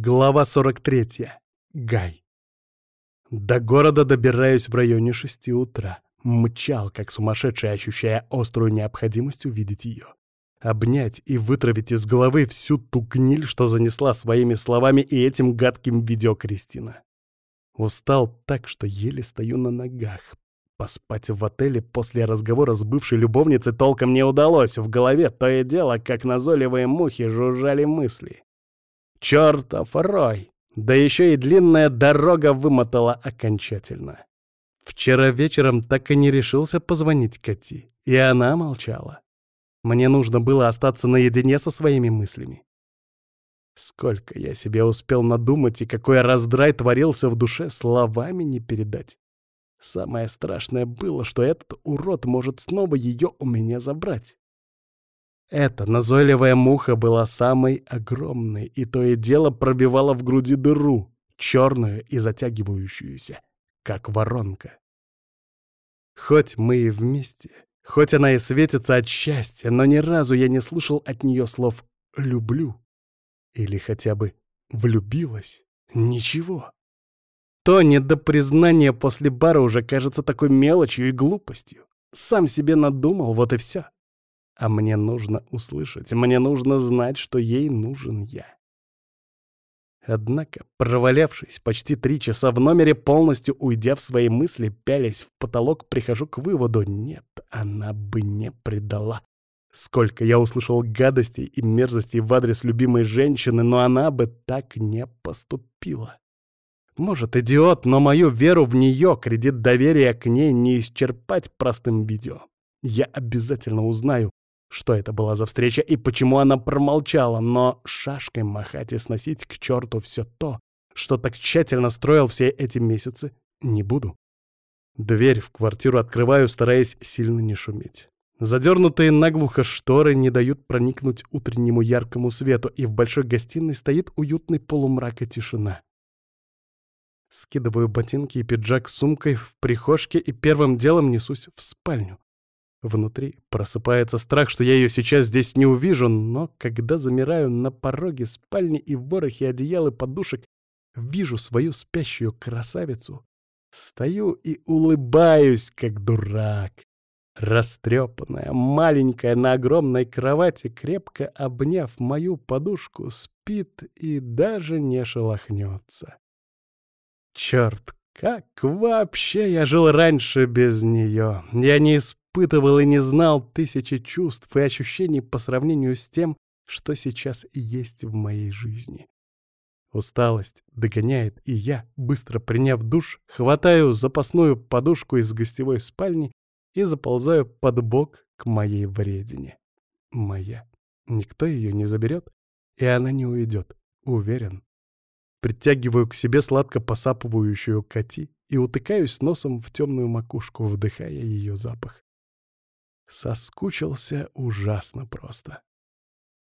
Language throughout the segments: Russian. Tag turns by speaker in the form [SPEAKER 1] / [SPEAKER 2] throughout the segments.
[SPEAKER 1] Глава 43. Гай. До города добираюсь в районе шести утра. Мчал, как сумасшедший, ощущая острую необходимость увидеть ее. Обнять и вытравить из головы всю ту гниль, что занесла своими словами и этим гадким видео Кристина. Устал так, что еле стою на ногах. Поспать в отеле после разговора с бывшей любовницей толком не удалось. В голове то и дело, как назойливые мухи, жужжали мысли. Чёртов рой! Да еще и длинная дорога вымотала окончательно. Вчера вечером так и не решился позвонить Кати, и она молчала. Мне нужно было остаться наедине со своими мыслями. Сколько я себе успел надумать и какой раздрай творился в душе, словами не передать. Самое страшное было, что этот урод может снова ее у меня забрать. Эта назойливая муха была самой огромной, и то и дело пробивала в груди дыру, черную и затягивающуюся, как воронка. Хоть мы и вместе, хоть она и светится от счастья, но ни разу я не слышал от нее слов «люблю» или хотя бы «влюбилась». Ничего. То недопризнание после бара уже кажется такой мелочью и глупостью. Сам себе надумал, вот и все. А мне нужно услышать, мне нужно знать, что ей нужен я. Однако, провалявшись почти три часа в номере, полностью уйдя в свои мысли, пялясь в потолок, прихожу к выводу — нет, она бы не предала. Сколько я услышал гадостей и мерзостей в адрес любимой женщины, но она бы так не поступила. Может, идиот, но мою веру в нее, кредит доверия к ней не исчерпать простым видео. Я обязательно узнаю, что это была за встреча и почему она промолчала, но шашкой махать и сносить к черту все то, что так тщательно строил все эти месяцы, не буду. Дверь в квартиру открываю, стараясь сильно не шуметь. Задернутые наглухо шторы не дают проникнуть утреннему яркому свету, и в большой гостиной стоит уютный полумрак и тишина. Скидываю ботинки и пиджак с сумкой в прихожке и первым делом несусь в спальню. Внутри просыпается страх, что я ее сейчас здесь не увижу, но когда замираю на пороге спальни и в ворохе одеял и подушек, вижу свою спящую красавицу, стою и улыбаюсь, как дурак. Растрепанная, маленькая на огромной кровати, крепко обняв мою подушку, спит и даже не шелохнется. Черт, как вообще я жил раньше без нее? Я не исп испытывал и не знал тысячи чувств и ощущений по сравнению с тем, что сейчас есть в моей жизни. Усталость догоняет, и я, быстро приняв душ, хватаю запасную подушку из гостевой спальни и заползаю под бок к моей вредине. Моя. Никто ее не заберет, и она не уйдет, уверен. Притягиваю к себе сладко посапывающую коти и утыкаюсь носом в темную макушку, вдыхая ее запах. Соскучился ужасно просто.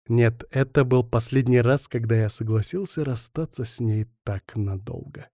[SPEAKER 1] Нет, это был последний раз, когда я согласился расстаться с ней так надолго.